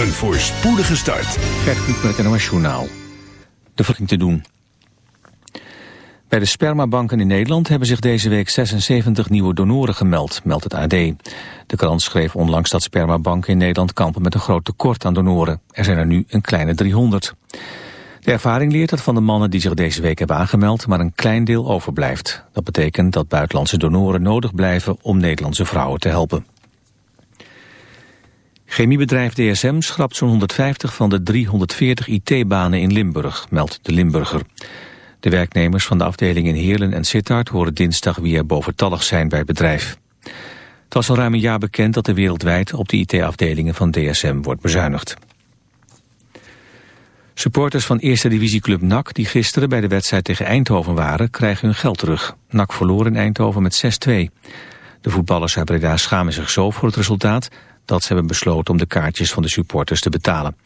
Een voorspoedige start. Gert met het NOS Journaal. De verging te doen. Bij de spermabanken in Nederland hebben zich deze week 76 nieuwe donoren gemeld, meldt het AD. De krant schreef onlangs dat spermabanken in Nederland kampen met een groot tekort aan donoren. Er zijn er nu een kleine 300. De ervaring leert dat van de mannen die zich deze week hebben aangemeld maar een klein deel overblijft. Dat betekent dat buitenlandse donoren nodig blijven om Nederlandse vrouwen te helpen. Chemiebedrijf DSM schrapt zo'n 150 van de 340 IT-banen in Limburg, meldt de Limburger. De werknemers van de afdeling in Heerlen en Sittard horen dinsdag weer boventallig zijn bij het bedrijf. Het was al ruim een jaar bekend dat er wereldwijd op de IT-afdelingen van DSM wordt bezuinigd. Supporters van eerste divisieclub NAC die gisteren bij de wedstrijd tegen Eindhoven waren, krijgen hun geld terug. NAC verloor in Eindhoven met 6-2. De voetballers uit Breda schamen zich zo voor het resultaat dat ze hebben besloten om de kaartjes van de supporters te betalen.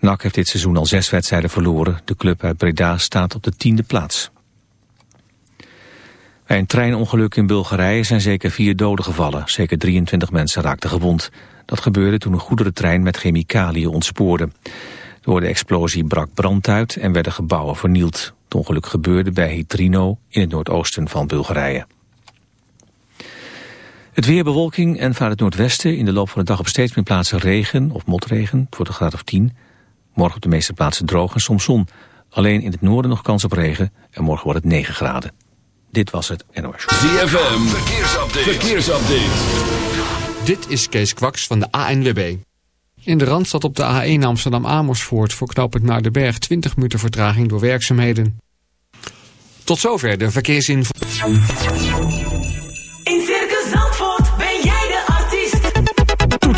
NAC heeft dit seizoen al zes wedstrijden verloren. De club uit Breda staat op de tiende plaats. Bij een treinongeluk in Bulgarije zijn zeker vier doden gevallen. Zeker 23 mensen raakten gewond. Dat gebeurde toen een goederentrein met chemicaliën ontspoorde. Door de explosie brak brand uit en werden gebouwen vernield. Het ongeluk gebeurde bij Hitrino in het noordoosten van Bulgarije. Het weer bewolking en vanuit het noordwesten in de loop van de dag op steeds meer plaatsen regen of motregen. Het wordt een graad of 10. Morgen op de meeste plaatsen droog en soms zon. Alleen in het noorden nog kans op regen en morgen wordt het 9 graden. Dit was het NOS. ZFM, verkeersupdate. verkeersupdate. Dit is Kees Kwaks van de ANWB. In de Randstad op de A1 Amsterdam-Amersfoort voor knooppunt naar de berg 20 minuten vertraging door werkzaamheden. Tot zover de verkeersinformatie.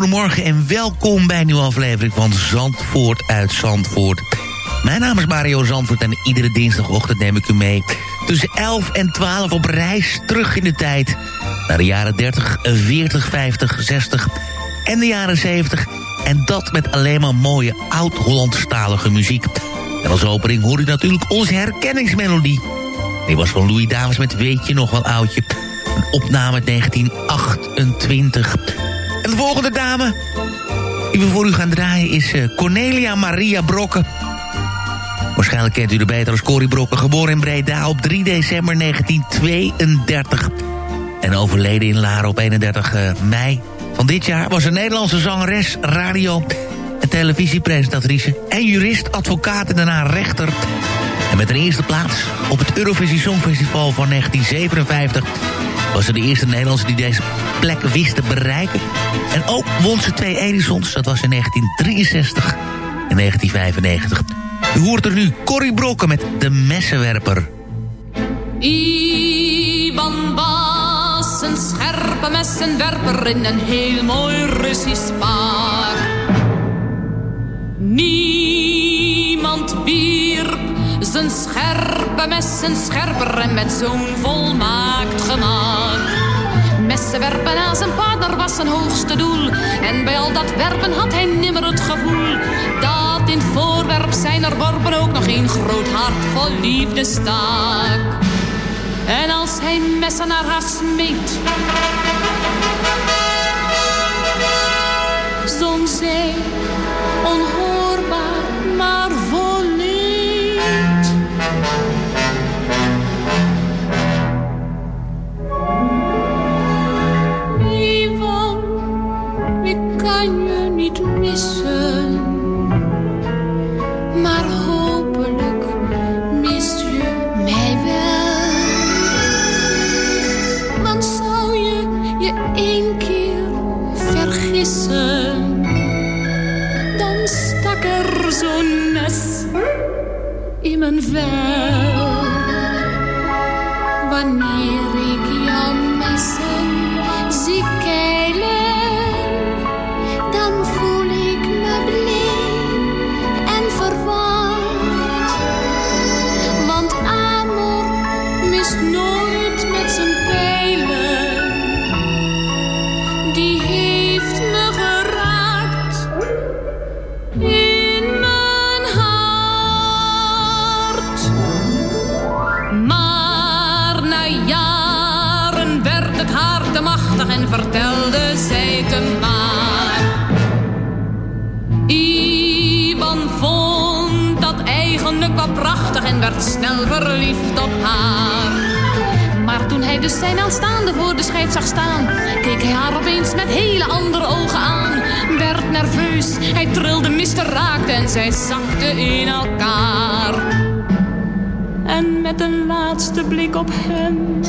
Goedemorgen en welkom bij een nieuwe aflevering van Zandvoort uit Zandvoort. Mijn naam is Mario Zandvoort en iedere dinsdagochtend neem ik u mee... tussen 11 en 12 op reis terug in de tijd... naar de jaren 30, 40, 50, 60 en de jaren 70... en dat met alleen maar mooie oud-Hollandstalige muziek. En als opening hoor u natuurlijk onze herkenningsmelodie. Die was van Louis Davis met Weet je nog wel oudje... Een opname uit 1928... En de volgende dame die we voor u gaan draaien is eh, Cornelia Maria Brokken. Waarschijnlijk kent u de beter als Corrie Brokken. Geboren in Breda op 3 december 1932. En overleden in Laren op 31 eh, mei van dit jaar... was een Nederlandse zangeres, radio- en televisiepresentatrice... en jurist, advocaat en daarna rechter... En met een eerste plaats op het Eurovisie Songfestival van 1957 was ze de eerste Nederlandse die deze plek wist te bereiken. En ook won ze twee Edisons, dat was in 1963 en 1995. U hoort er nu Corrie Brokken met De Messenwerper. Ivan was een scherpe messenwerper in een heel mooi Russisch paar. Niemand wierp scherpe messen scherper en met zo'n volmaakt gemak. Messen werpen aan zijn partner was zijn hoogste doel. En bij al dat werpen had hij nimmer het gevoel... dat in voorwerp zijn er worpen ook nog een groot hart vol liefde stak. En als hij messen naar haar smeet... zong zij in mijn dus zijn aanstaande voor de schijf zag staan, keek hij haar opeens met hele andere ogen aan. Werd nerveus, hij trilde, miste, raakte en zij zakte in elkaar. En met een laatste blik op hem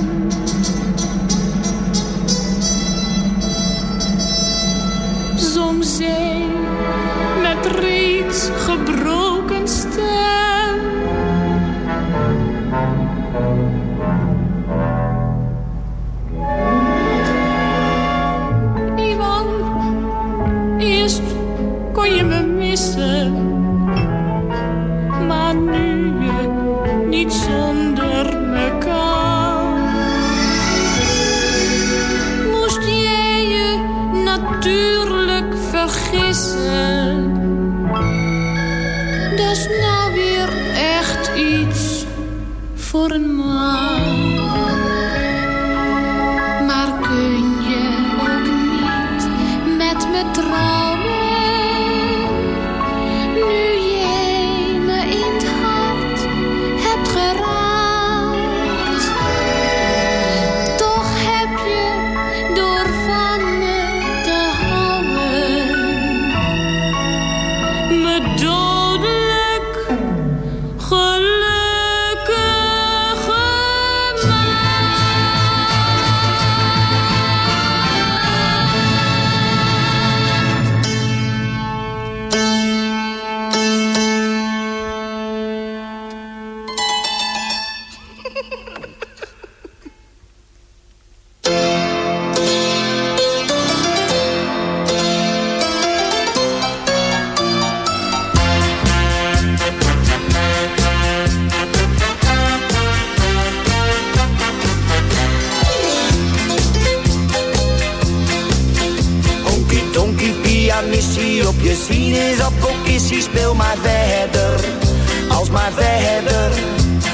zong zij met reeds gebroken op je sinaasappelkissie, speel maar verder, als maar verder.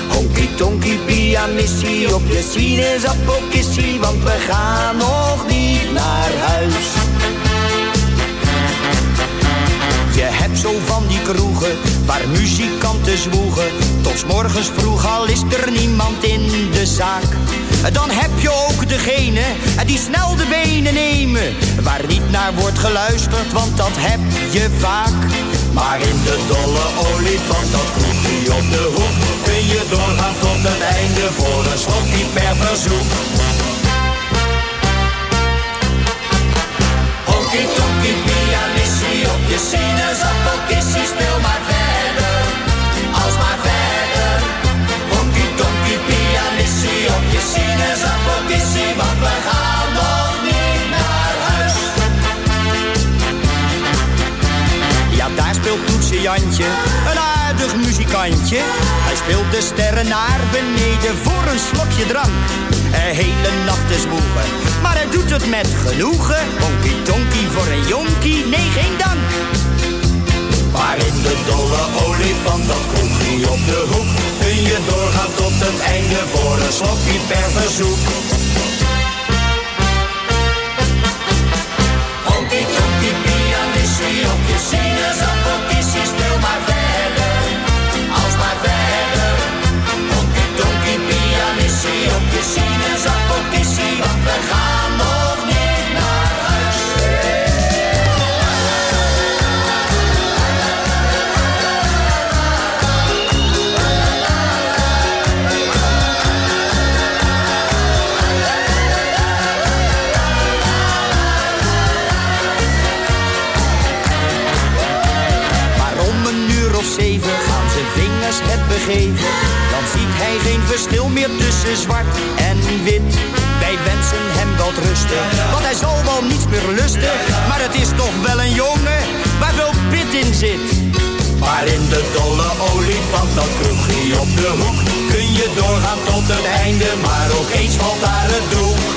Honky tonky pianissie op je sinaasappelkissie, want we gaan nog niet naar huis. Je hebt zo van die kroegen waar muzikanten zwoegen. Tot morgens vroeg al is er niemand in de zaak. Dan heb je ook degene die snel de benen nemen. Waar niet naar wordt geluisterd, want dat heb je vaak. Maar in de dolle olifant, dat kroegje op de hoek. Kun je doorgaan tot het einde voor een slokje per verzoek. Honky tonky pianissie op je sinaasappelkissie, speel maar verder, we gaan nog niet naar huis. Ja, daar speelt Toetse Jantje, een aardig muzikantje. Hij speelt de sterren naar beneden voor een slokje drank. Een hele nacht is moegen, maar hij doet het met genoegen. Honky tonky voor een jonkie, nee geen dank. Maar in de dolle olifant, dat kroegje op de hoek, kun je doorgaan tot het einde voor een slokje per verzoek. Dan ziet hij geen verschil meer tussen zwart en wit. Wij wensen hem wel rusten, want hij zal wel niets meer lusten. Maar het is toch wel een jongen waar veel pit in zit. Maar in de dolle olifant, dat kroegje op de hoek, kun je doorgaan tot het einde, maar ook eens valt daar het doek.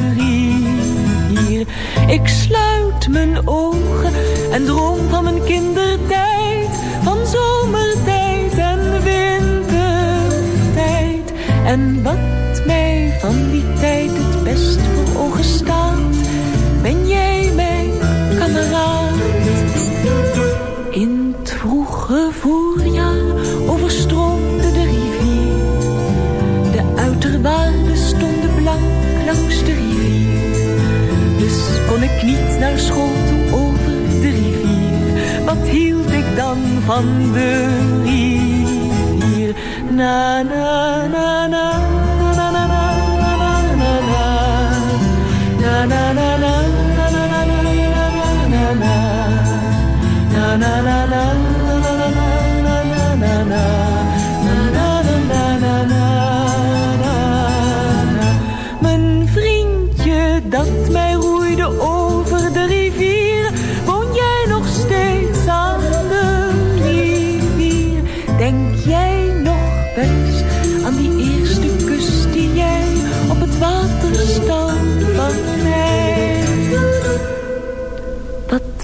Ik sluit mijn ogen en droom van mijn kindertijd. Van zomertijd en wintertijd. En wat van de rivier? Na na na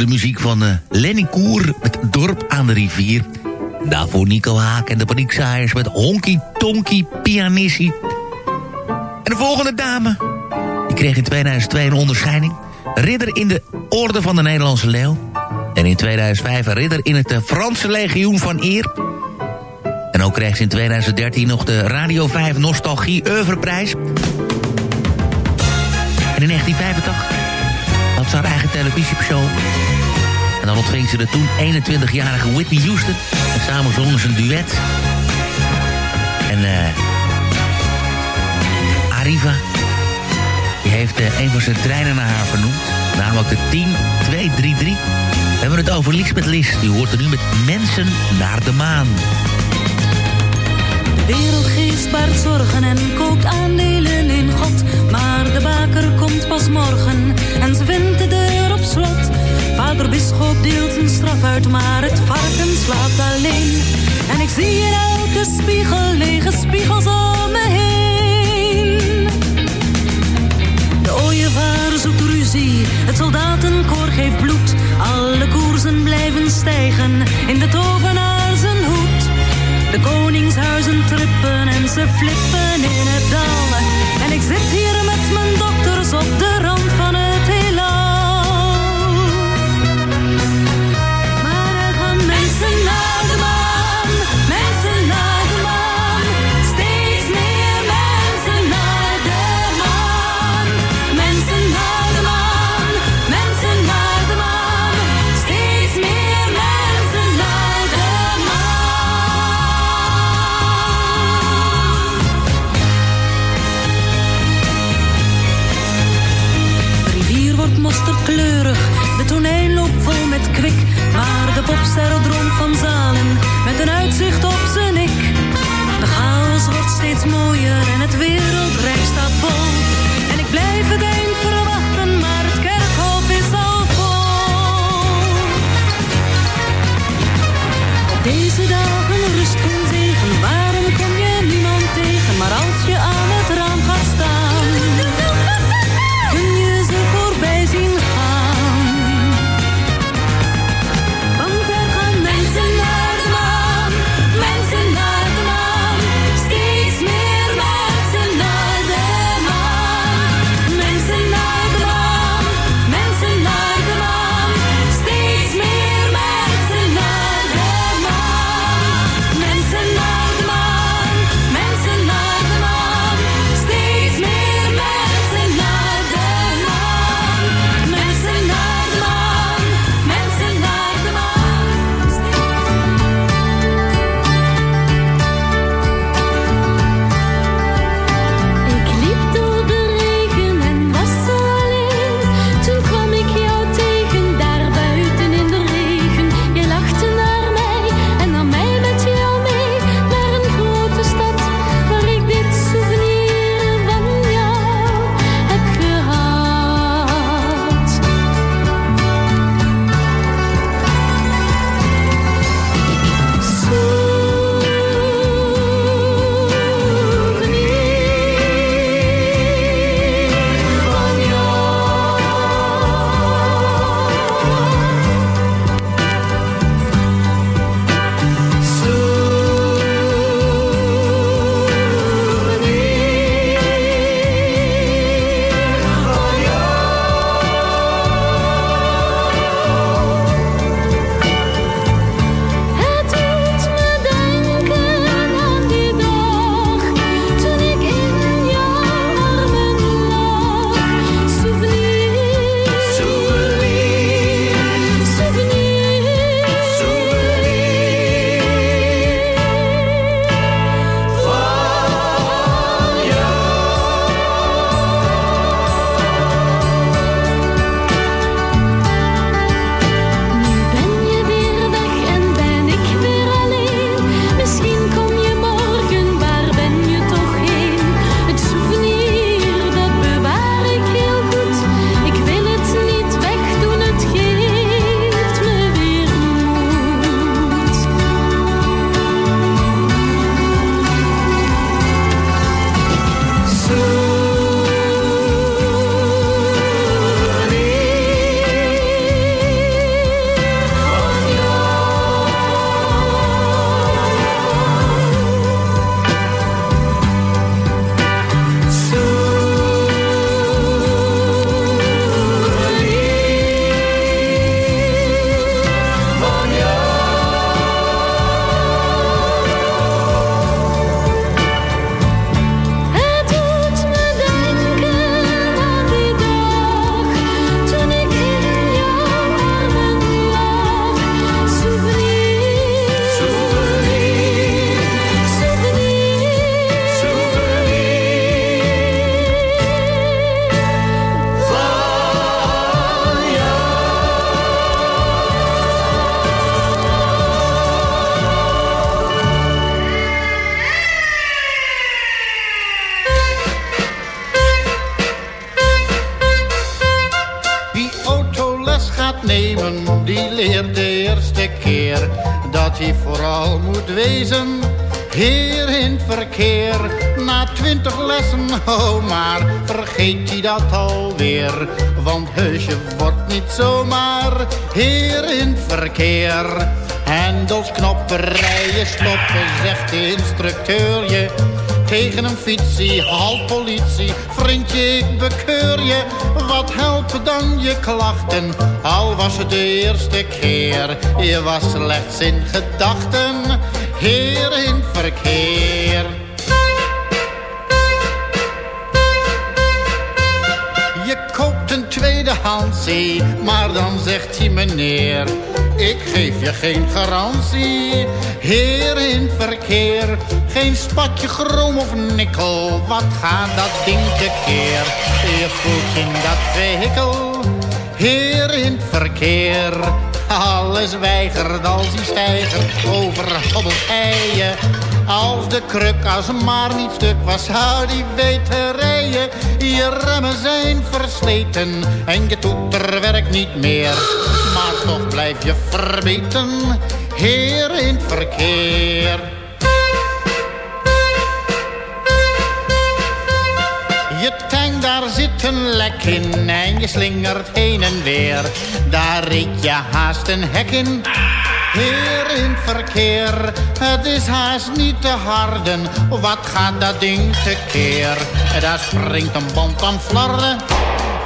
Hoorde muziek van uh, Lenny Koer met Dorp aan de rivier. Daarvoor Nico Haak en de Paniekzaaiers met Honky Tonky Pianissi. En de volgende dame, die kreeg in 2002 een onderscheiding. Ridder in de Orde van de Nederlandse Leeuw. En in 2005 een ridder in het Franse Legioen van Eer. En ook kreeg ze in 2013 nog de Radio 5 Nostalgie Oeuvreprijs. En in 1985 ze haar eigen televisieshow. En dan ontving ze de toen 21-jarige Whitney Houston. En samen zongen ze een duet. En eh... Arriva die heeft uh, een van zijn treinen naar haar vernoemd. Namelijk de 10233. We hebben het over Lisbeth Lis. Die hoort er nu met Mensen naar de maan wereld geeft baart zorgen en koopt aandelen in God. Maar de baker komt pas morgen en ze vindt de deur op slot. Vader Bisschop deelt zijn straf uit, maar het varken slaapt alleen. En ik zie in elke spiegel lege spiegels om me heen. De ooievaar zoekt ruzie, het soldatenkoor geeft bloed. Alle koersen blijven stijgen in de tovenaar de koningshuizen trippen en ze flippen in het dal. En ik zit hier met mijn dokters op de rand fietsie, halt politie, vriendje ik bekeur je. Wat helpen dan je klachten, al was het de eerste keer. Je was slechts in gedachten, heer in verkeer. Je koopt een tweedehandsie, maar dan zegt hij meneer... ik geef je geen garantie, heer in verkeer. Geen spatje chroom of nikkel, wat gaat dat ding tekeer? Je voelt in dat vehikel, heer in verkeer. Alles weigert als die stijger over hobbelkeien. Als de kruk als maar niet stuk was, zou die weten rijden. Je remmen zijn versleten en je toeter werkt niet meer. Maar toch blijf je verbeten, heer in het verkeer. Daar zit een lek in en je slingert heen en weer. Daar reed je haast een hek in. Heer in verkeer, het is haast niet te harden. Wat gaat dat ding tekeer? Daar springt een band aan flarden.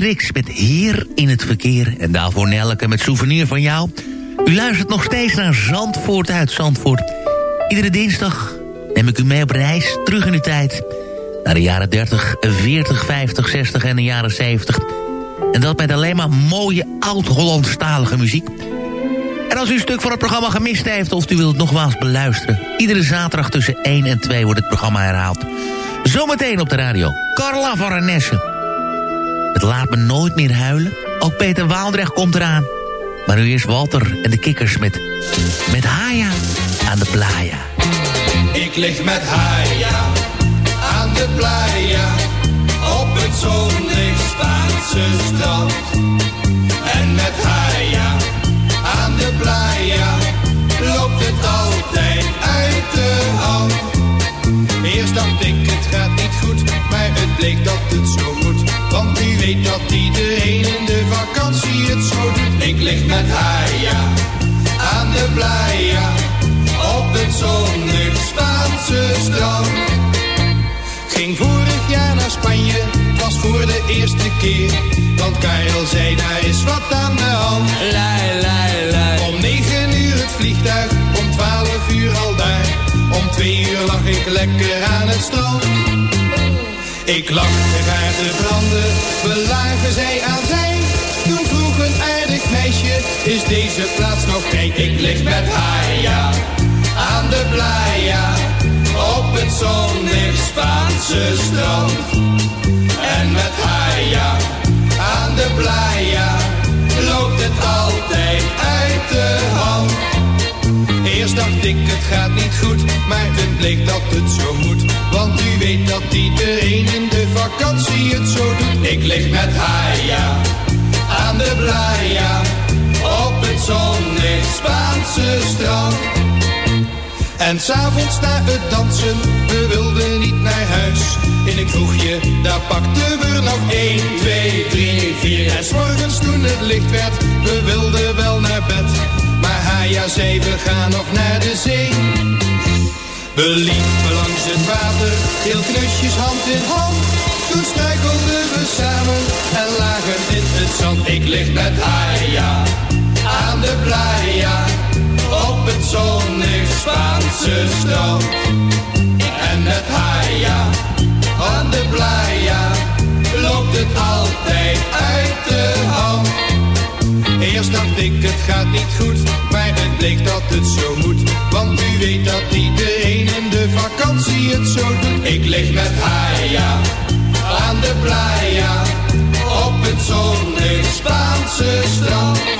Rix met Heer in het Verkeer. En daarvoor Nelke met Souvenir van jou. U luistert nog steeds naar Zandvoort uit Zandvoort. Iedere dinsdag neem ik u mee op reis, terug in de tijd. Naar de jaren 30, 40, 50, 60 en de jaren 70. En dat met alleen maar mooie oud-Hollandstalige muziek. En als u een stuk van het programma gemist heeft... of u wilt het nogmaals beluisteren... iedere zaterdag tussen 1 en 2 wordt het programma herhaald. Zometeen op de radio. Carla van Renesse. Het laat me nooit meer huilen. Ook Peter Waaldrecht komt eraan. Maar nu eerst Walter en de kikkers met... Met Haya aan de playa. Ik lig met Haya aan de playa op het zonnig Spaanse strand. En met Haya aan de playa loopt het altijd uit de hand. Eerst dacht ik het gaat niet goed, maar het bleek dat het zo moet. Want u weet dat iedereen in de vakantie het zo doet. Ik lig met Haya aan de playa op het zonnig Spaanse strand. Ging vorig jaar naar Spanje, was voor de eerste keer. Want Karel zei, daar is wat aan de hand. Lei, lei, lei. Om negen uur het vliegtuig, om twaalf uur al daar. Om twee uur lag ik lekker aan het strand. Ik lag haar te branden, we lagen zij aan zij. Toen vroeg een aardig meisje, is deze plaats nog vrij? Ik lig met haar, ja, aan de playa. Op het zonnig Spaanse strand. En met haar, ja, aan de playa. Loopt het altijd uit de hand. Eerst dacht ik het gaat niet goed, maar het bleek dat het zo moet. Want u weet dat iedereen in de vakantie het zo doet. Ik lig met Haya aan de playa op het zonnig Spaanse strand. En s'avonds na het dansen, we wilden niet naar huis. In een kroegje, daar pakten we nog 1, 2, 3, 4. En s'morgens toen het licht werd, we wilden wel naar bed. Haya zei, we gaan nog naar de zee. We liepen langs het water, heel knusjes hand in hand. toen struikelden we samen en lagen in het zand. Ik lig met haar, ja, aan de playa, op het zonnig Spaanse strand. En met haar, ja, aan de playa, loopt het altijd uit de hand. Eerst dacht ik het gaat niet goed, maar het bleek dat het zo moet. Want u weet dat iedereen in de vakantie het zo doet. Ik lig met ja, aan de playa, op het zonnig Spaanse strand.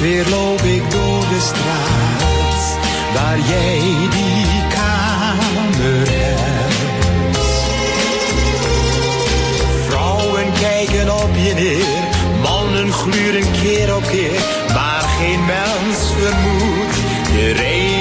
Weer loop ik door de straat waar jij die kamer hebt. Vrouwen kijken op je neer, mannen gluren keer op keer, maar geen mens vermoedt de reden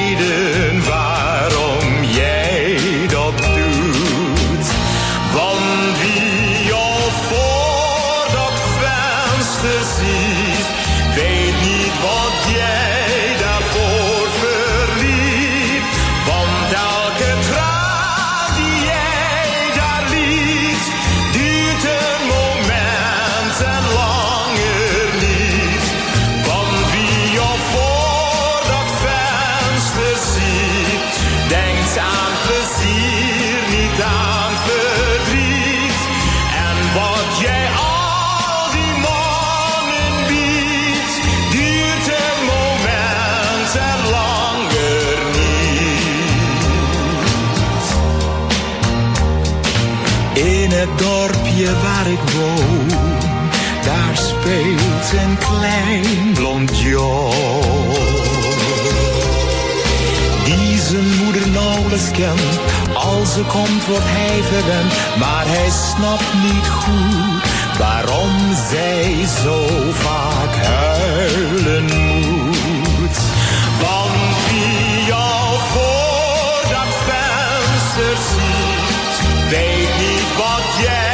dorpje waar ik woon, daar speelt een klein blond jong. Die zijn moeder nauwelijks kent, als ze komt wordt hij verwend, maar hij snapt niet goed waarom zij zo vaak huilen moet. Want wie jou voor dat venster ziet, weet niet wat jij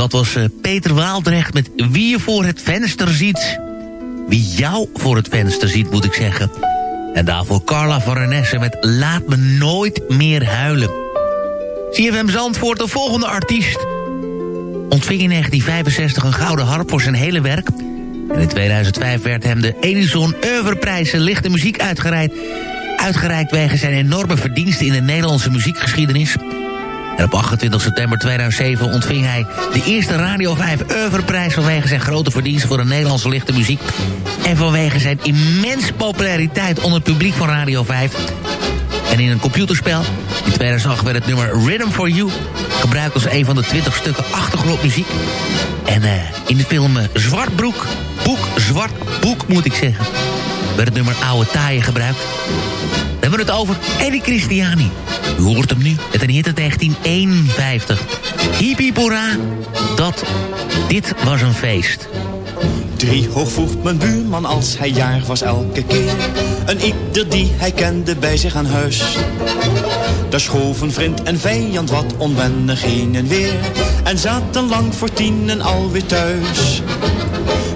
dat was eh, Peter Waaldrecht met Wie je voor het venster ziet. Wie jou voor het venster ziet, moet ik zeggen. En daarvoor Carla van Renesse met Laat me nooit meer huilen. CFM Zandvoort, de volgende artiest... ontving in 1965 een gouden harp voor zijn hele werk. En in 2005 werd hem de Edison Oeuvreprijs lichte muziek uitgereikt... uitgereikt wegens zijn enorme verdiensten in de Nederlandse muziekgeschiedenis... En op 28 september 2007 ontving hij de eerste Radio 5 Oeuvreprijs... vanwege zijn grote verdiensten voor de Nederlandse lichte muziek... en vanwege zijn immens populariteit onder het publiek van Radio 5. En in een computerspel, in 2008 werd het nummer Rhythm for You... gebruikt als een van de 20 stukken achtergrondmuziek. En eh, in de film eh, Zwartbroek, Boek, Zwart Boek moet ik zeggen... werd het nummer Oude Taaien gebruikt. Hebben het over Eddie Christiani. U hoort hem nu, het een hit uit 1951. Hippie dat, dit was een feest. Drie hoog voegt mijn buurman als hij jaar was elke keer. Een ieder die hij kende bij zich aan huis. Daar schoven vriend en vijand wat onwennig heen en weer. En zaten lang voor tienen alweer thuis.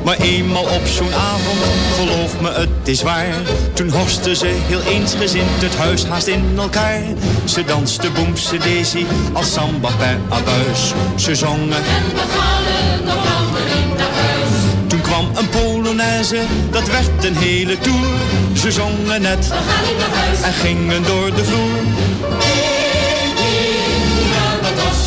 Maar eenmaal op zo'n avond, geloof me het is waar. Toen horsten ze heel eensgezind het huis haast in elkaar. Ze danste boemse daisy als samba per abuis. Ze zongen En we gaan nog langer in naar huis. toen kwam een Polonaise, dat werd een hele tour. Ze zongen net We gaan niet naar huis. en gingen door de vloer. Ja, dat was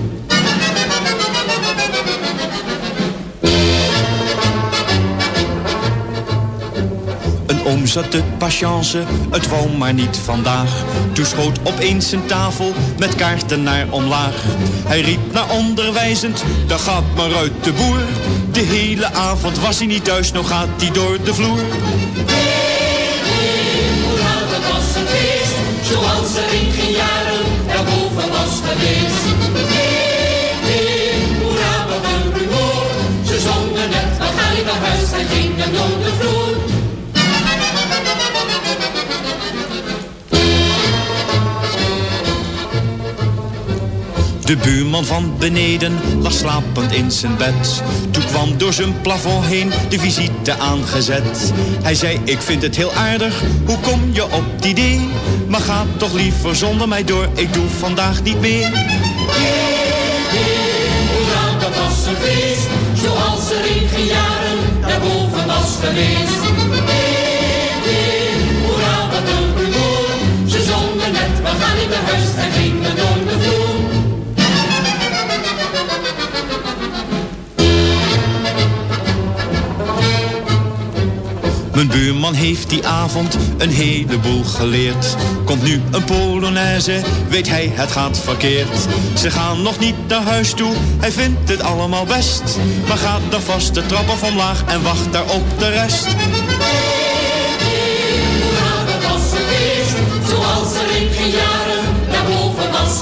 Zat de patience, het wou maar niet vandaag. Toen schoot opeens een tafel met kaarten naar omlaag. Hij riep naar onderwijzend, daar gaat maar uit de boer. De hele avond was hij niet thuis, nou gaat hij door de vloer. Zoals er in geen jaren daarboven was geweest. Hoera, wat een. Ze zongen net, we gaan niet naar huis en gingen door de vloer. De buurman van beneden lag slapend in zijn bed. Toen kwam door zijn plafond heen de visite aangezet. Hij zei, ik vind het heel aardig, hoe kom je op het idee? Maar ga toch liever zonder mij door, ik doe vandaag niet meer. Hoera, dat was een feest. Zoals er in geen jaren daarboven was geweest. Hoera, wat een rumoer. Ze zongen net, we gaan niet naar huis en gingen door de vloer. Mijn buurman heeft die avond een heleboel geleerd. Komt nu een Polonaise, weet hij het gaat verkeerd. Ze gaan nog niet naar huis toe, hij vindt het allemaal best. Maar gaat dan vast de trap af omlaag en wacht daar op de rest. Zoals er in geen jaren daarboven was.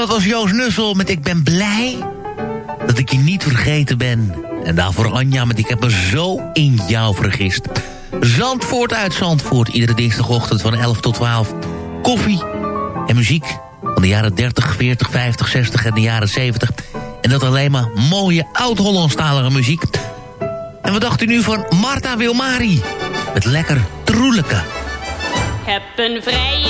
Dat was Joost Nussel met Ik ben blij dat ik je niet vergeten ben. En daarvoor Anja met Ik heb me zo in jou vergist. Zandvoort uit Zandvoort, iedere dinsdagochtend van 11 tot 12. Koffie en muziek van de jaren 30, 40, 50, 60 en de jaren 70. En dat alleen maar mooie oud-Hollandstalige muziek. En wat dacht u nu van Marta Wilmari? Met lekker troelijke. Heb een vrijer,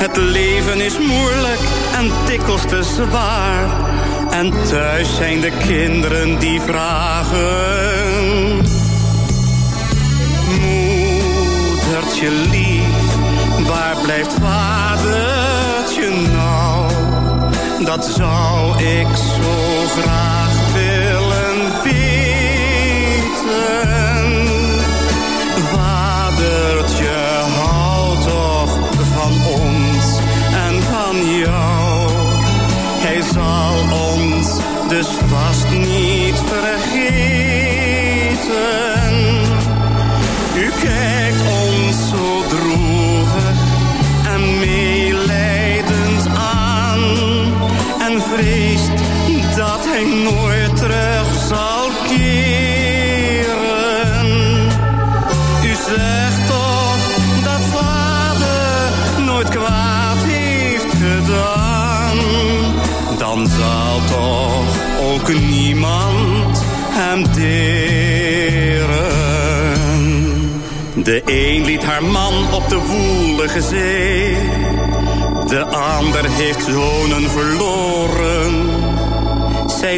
Het leven is moeilijk en dikwijls te zwaar. En thuis zijn de kinderen die vragen. Moedertje lief, waar blijft vadertje nou? Dat zou ik zo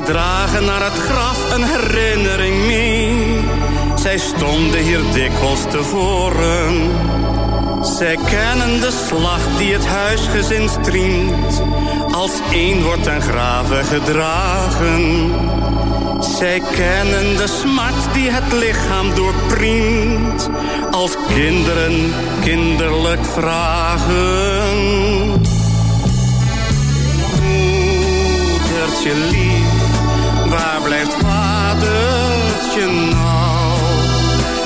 dragen naar het graf een herinnering mee. Zij stonden hier dikwijls tevoren. Zij kennen de slag die het huisgezin striemt. Als één wordt ten graven gedragen. Zij kennen de smart die het lichaam doorpriemt. Als kinderen kinderlijk vragen. Moedertje lief, nou?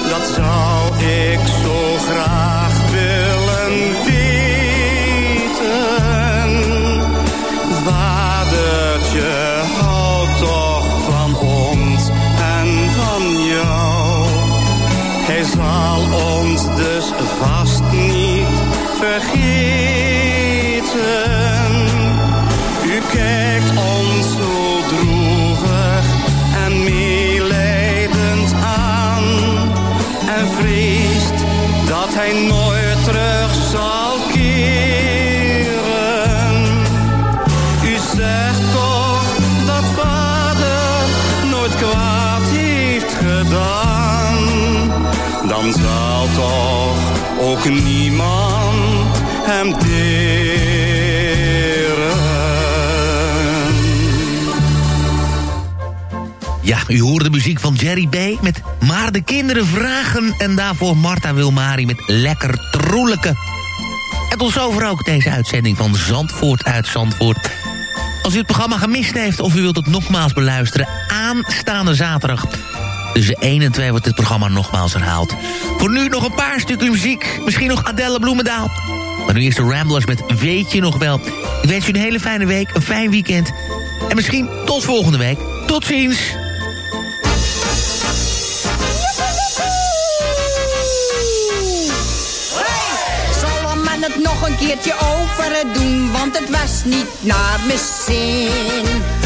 Dat zou ik zo graag willen weten. Vadertje, hou toch van ons en van jou. Hij zal ons niemand hem deren. Ja, u hoorde de muziek van Jerry B. met Maar de kinderen vragen... en daarvoor Marta Wilmari met Lekker Troelijke. En tot zover ook deze uitzending van Zandvoort uit Zandvoort. Als u het programma gemist heeft of u wilt het nogmaals beluisteren... aanstaande zaterdag tussen 1 en 2 wordt dit programma nogmaals herhaald. Voor nu nog een paar stukken muziek. Misschien nog Adelle Bloemendaal. Maar nu eerst de Ramblers met Weet je nog wel. Ik wens u een hele fijne week, een fijn weekend. En misschien tot volgende week. Tot ziens. Het nog een keertje over doen, want het was niet naar mijn zin.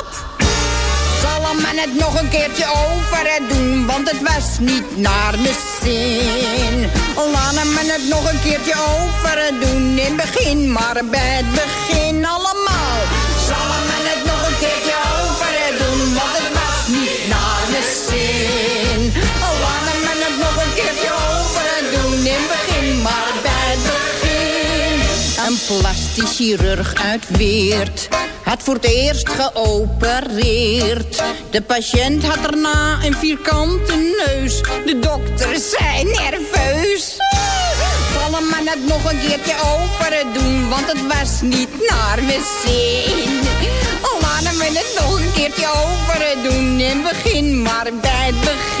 Men het nog een keertje over doen, want het was niet naar mijn zin. Laat men het nog een keertje over doen, in begin maar bij het begin allemaal. Zal men het nog een keertje over doen, want het was niet naar mijn zin. Laat men het nog een keertje over doen, in begin maar bij het begin. Een plastisch chirurg uit Weert had voor het eerst geopereerd. De patiënt had daarna een vierkante neus. De dokter zei nerveus. Vallen maar net nog een keertje over doen, want het was niet naar mijn zin. Laten we het nog een keertje over doen, in begin maar bij het begin.